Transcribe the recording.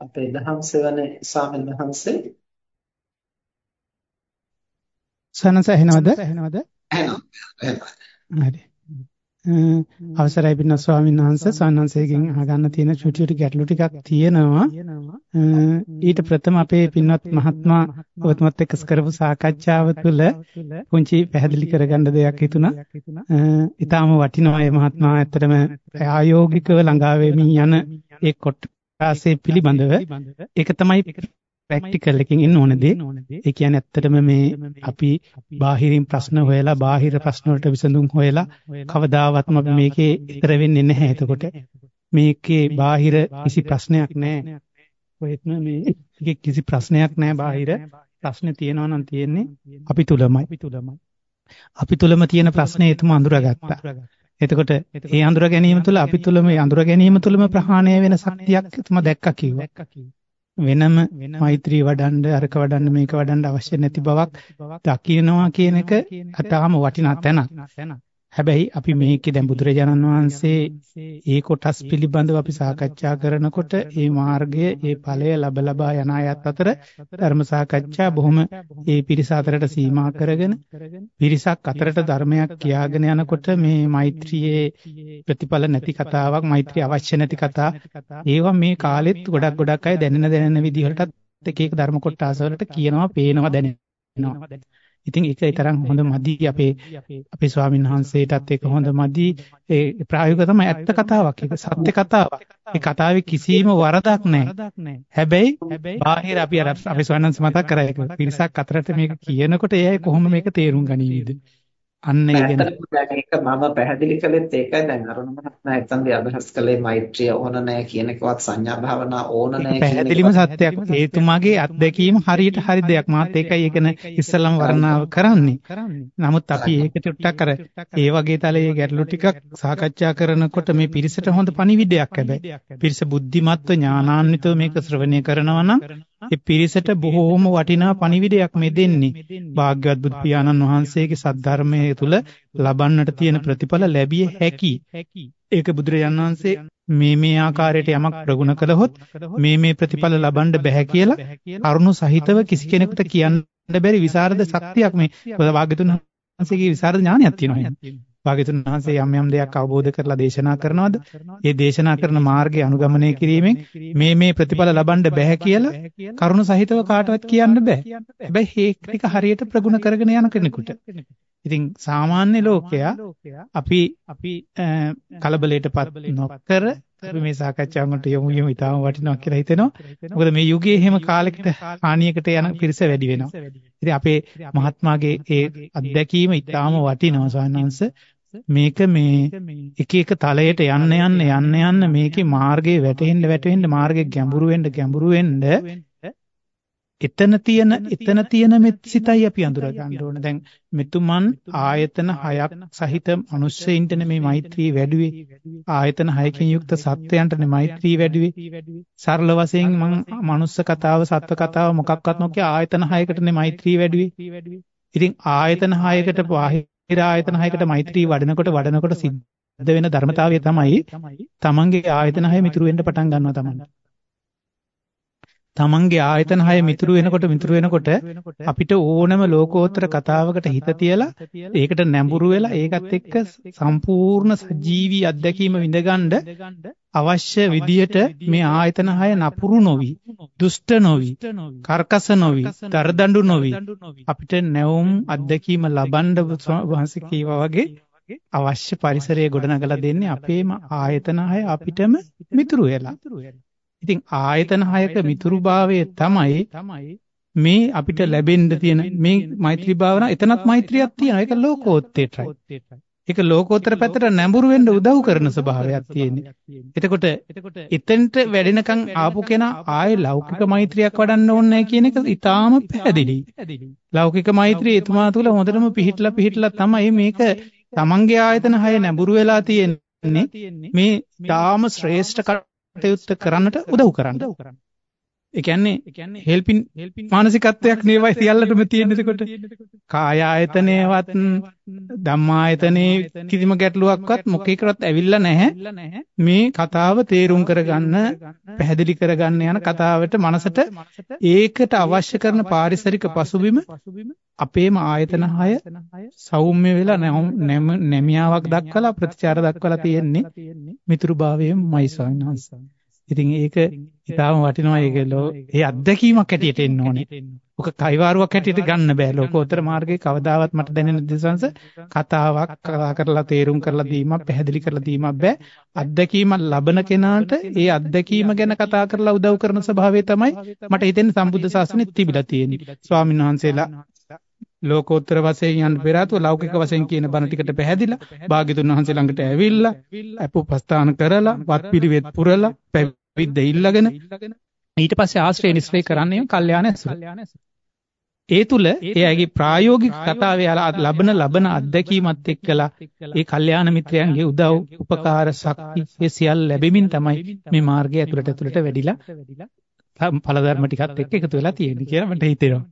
අපේ දහම් සෙවනේ ස්වාමීන් වහන්සේ සනස ඇහෙනවද? ඇහෙනවා. හරි. අවසරයි පින්න ස්වාමීන් වහන්සේ සාන්නංශයෙන් අහගන්න තියෙන චුටි චුටි ගැටලු ටිකක් තියෙනවා. ඊට ප්‍රථම අපේ පින්වත් මහත්මයා ඔබතුමත් එක්ක කරපු සාකච්ඡාව තුළ පුංචි පැහැදිලි කරගන්න දෙයක් හිතුණා. ඊටාම වටිනවා මේ මහත්මයා ඇත්තටම ආයෝගිකව ළඟා යන ඒ කොටසේ පිළිබඳව ඒක තමයි ප්‍රැක්ටිකල් එකකින් එන්න ඕන දේ. ඒ කියන්නේ ඇත්තටම මේ අපි බාහිරින් ප්‍රශ්න හොයලා බාහිර ප්‍රශ්න වලට විසඳුම් හොයලා කවදාවත්ම අපි මේකේ ඉතර වෙන්නේ නැහැ. එතකොට මේකේ බාහිර කිසි ප්‍රශ්නයක් නැහැ. කොහෙත්ම මේ කිසි ප්‍රශ්නයක් නැහැ බාහිර. ප්‍රශ්නේ තියෙනවා නම් තියෙන්නේ අපි තුලමයි. අපි තුලම තියෙන ප්‍රශ්නේ එතුම අඳුරගත්තා. එතකොට ඒ අඳුර ගැනීම තුළ අපි තුල මේ අඳුර ගැනීම තුළම ප්‍රහාණය වෙන ශක්තියක් එතුම දැක්කා කිව්වා. වෙනම මෛත්‍රී වඩන්න අරක වඩන්න මේක වඩන්න අවශ්‍ය නැති බවක් දකින්නවා කියන එක අතාම වටිනා තැනක්. හැබැයි අපි මේකේ දැන් බුදුරජාණන් වහන්සේ ඒ කොටස් පිළිබඳව අපි සාකච්ඡා කරනකොට ඒ මාර්ගය ඒ ඵලය ලබ ලබා යන අයත් අතර ධර්ම සාකච්ඡා බොහොම ඒ පිරිස අතරට සීමා කරගෙන පිරිසක් අතරට ධර්මයක් කියාගෙන යනකොට මේ මෛත්‍රියේ ප්‍රතිඵල නැති කතාවක් මෛත්‍රිය අවශ්‍ය නැති කතා ඒවා මේ කාලෙත් ගොඩක් ගොඩක් අය දැනෙන දැනෙන විදිහටත් එක එක ධර්ම කොටස් වලට කියනවා පේනවා දැනෙනවා. ඉතින් ඒකයි තරම් හොඳ මදි අපේ අපේ ස්වාමීන් වහන්සේටත් ඒක හොඳ මදි. ඒ ප්‍රායෝගික තමයි ඇත්ත කතාවක් ඒක සත්‍ය කතාවක්. ඒ කතාවේ කිසිම වරදක් නැහැ. හැබැයි බාහිර අපි අර අපේ ස්වාමීන් වහන්සේ මතක් කරා ඒක. පිරිසක් අතරට මේක කියනකොට ඒ අය කොහොම මේක තේරුම් ගනීවිද අන්න ඒ ගැන මම පැහැදිලි කළෙත් ඒකයි. දැන් අරුණ මහත්මයා එතනදී අදහස් කළේ මෛත්‍රිය ඕන නැහැ කියන එකවත් සංඥා භාවනා ඕන නැහැ කියන පැහැදිලිම සත්‍යයක්. හේතුමාගේ අත්දැකීම හරියට හරි දෙයක්. මාත් ඒකයි ඒකන ඉස්සලම් වර්ණාව කරන්නේ. නමුත් අපි ඒක ටිකක් අර ඒ වගේ තලයේ ගැටලු ටිකක් සාකච්ඡා කරනකොට මේ පිරිසට හොඳ පණිවිඩයක් හැබැයි. පිරිස බුද්ධිමත්ව ඥානාන්විතව මේක ශ්‍රවණය කරනවා නම් ඒ පිරිසට බොහෝම වටිනා පණිවිඩයක් මේ දෙන්නේ. භාග්‍යවත් බුදු පියාණන් වහන්සේගේ සද්ධර්මයේ තුල ලබන්නට තියෙන ප්‍රතිඵල ලැබිය හැකි. ඒක බුදුරජාණන් වහන්සේ මේ මේ ආකාරයට යමක් ප්‍රගුණ කළහොත් මේ මේ ප්‍රතිඵල ලබන්න බෑ කියලා කරුණු සහිතව කිසි කෙනෙකුට කියන්න බැරි විසරද ශක්තියක් මේ භාග්‍යතුන් වහන්සේගේ විසරද ඥානයක් තියෙනවා. භාග්‍යතුන් වහන්සේ යම් යම් දෙයක් අවබෝධ කරලා දේශනා කරනවද? ඒ දේශනා කරන මාර්ගය අනුගමනය කිරීමෙන් මේ මේ ප්‍රතිඵල ලබන්න බෑ කියලා කරුණ සහිතව කාටවත් කියන්න බෑ. හැබැයි ඒක ටික හරියට ප්‍රගුණ කරගෙන යන කෙනෙකුට. ඉතින් සාමාන්‍ය ලෝකයා අපි අපි කලබලයටපත් නොකර අපි මේ සාකච්ඡාවකට යමු යමු ඉතාම වටිනවා කියලා හිතෙනවා. මොකද මේ යුගයේ එහෙම කාලයකට හානියකට යන පිරිස වැඩි වෙනවා. ඉතින් අපේ මහත්මාගේ ඒ අත්දැකීම ඉතාම වටිනවා සවන්නංශ. මේක මේ එක එක තලයට යන්න යන්න යන්න යන්න මේකේ මාර්ගයේ වැටෙන්න වැටෙන්න මාර්ගයේ ගැඹුරු වෙන්න ගැඹුරු වෙන්න එතන තියෙන එතන තියෙන මෙත් සිතයි අපි අඳුර ගන්න ඕන. දැන් මෙතුමන් ආයතන හයක් සහිත මිනිස්සෙයින්ටනේ මේ මෛත්‍රී වැඩුවේ. ආයතන හයකින් යුක්ත සත්වයන්ටනේ මෛත්‍රී වැඩුවේ. සරල වශයෙන් මම මනුස්ස කතාව සත්ව කතාව මොකක්වත් නොකිය ආයතන හයකටනේ මෛත්‍රී වැඩුවේ. ඉතින් ආයතන හයකට බාහිර ආයතන හයකට මෛත්‍රී වඩනකොට වඩනකොට සිද්ධ වෙන ධර්මතාවය තමයි තමන්ගේ ආයතන හය මිතුරු වෙන්න පටන් ගන්නවා තමයි. තමන්ගේ ආයතන හය මිතුරු වෙනකොට මිතුරු වෙනකොට අපිට ඕනම ලෝකෝත්තර කතාවකට හිත තියලා ඒකට නැඹුරු වෙලා ඒකත් එක්ක සම්පූර්ණ සජීවී අත්දැකීම විඳගන්න අවශ්‍ය විදියට මේ ආයතන හය නපුරු නොවි දුෂ්ට නොවි කර්කස නොවි දරදඬු නොවි අපිට නැවුම් අත්දැකීම ලබන්න වහන්සේ කීවා වගේ අවශ්‍ය පරිසරය ගොඩනගලා දෙන්නේ අපේම ආයතන හය අපිටම මිතුරු වෙලා. ඉතින් ආයතන හයක මිතුරුභාවය තමයි මේ අපිට ලැබෙන්න තියෙන මේ මෛත්‍රී භාවනා එතනත් මෛත්‍රියක් තියෙනවා. ඒක ලෝකෝත්තේටයි. ඒක ලෝකෝත්තර පැත්තට නැඹුරු වෙන්න උදව් කරන ස්වභාවයක් තියෙන්නේ. එතකොට එතෙන්ට වැඩෙනකන් ආපු කෙනා ආයේ ලෞකික මෛත්‍රියක් වඩන්න ඕනේ කියන එක ඊටාම පැහැදිලි. ලෞකික මෛත්‍රිය එතුමා තුළ හොඳටම පිහිටලා පිහිටලා තමයි මේක තමන්ගේ ආයතන හය නැඹුරු වෙලා තියෙන්නේ. මේ ඊටාම ශ්‍රේෂ්ඨ කටයුත්ත කරන්නට උදව් කරන්න. ඒ කියන්නේ හෙල්පින් මානසිකත්වයක් නේවයි සියල්ලටම තියෙන එතකොට. කාය ආයතනයවත් ධම්මායතනේ කිසිම ගැටලුවක්වත් මොකේකවත් ඇවිල්ලා නැහැ. මේ කතාව තේරුම් කරගන්න පැහැදිලි කරගන්න යන කතාවට මනසට ඒකට අවශ්‍ය කරන පාරිසරික පසුබිම අපේම ආයතන 6 සෞම්‍ය වෙලා නැමියාවක් දක්වලා ප්‍රතිචාර දක්වලා තියෙන්නේ මිතුරුභාවයෙන්මයි ස්වාමීන් වහන්සේ ඉතින් ඒක ඉතාලම වටිනවා ඒක ඒ අත්දැකීමක් හැටියට එන්න ඕනේ. ඔක කයිවාරුවක් හැටියට ගන්න බෑ. ලෝකෝත්තර මාර්ගයේ කවදාවත් මට දැනෙන දෙසංශ කතාවක් කතා කරලා තේරුම් කරලා දීමක් පැහැදිලි කරලා දීමක් බෑ. අත්දැකීමක් ලබන කෙනාට ඒ අත්දැකීම ගැන කතා කරලා උදව් කරන ස්වභාවය තමයි මට හිතෙන්නේ සම්බුද්ධ ශාසනයේ තිබිලා තියෙන්නේ. ස්වාමීන් වහන්සේලා ලෝකෝත්තර වශයෙන් යන පෙරාතුව ලෞකික වශයෙන් කියන බණ ටිකට පැහැදිලා භාග්‍යතුන් වහන්සේ ළඟට ඇවිල්ලා අපෝපස්ථාන කරලා වත් පිළිවෙත් පුරලා පැවිද්ද ඉල්ලගෙන ඊට පස්සේ ආශ්‍රය නිස්රේ කරන්නේ කල්යාණ ඇසුර. ඒ තුල එයාගේ ප්‍රායෝගික කතාවේ ලබන ලබන අත්දැකීමත් එක්කලා ඒ කල්යාණ මිත්‍රයන්ගේ උදව් උපකාර ශක්ති ඒ සියල්ල ලැබෙමින් තමයි මේ මාර්ගය ඇතුළට ඇතුළට වැඩිලා ඵල ධර්ම ටිකත් එක්ක එකතු වෙලා තියෙන්නේ කියලා මට හිතෙනවා.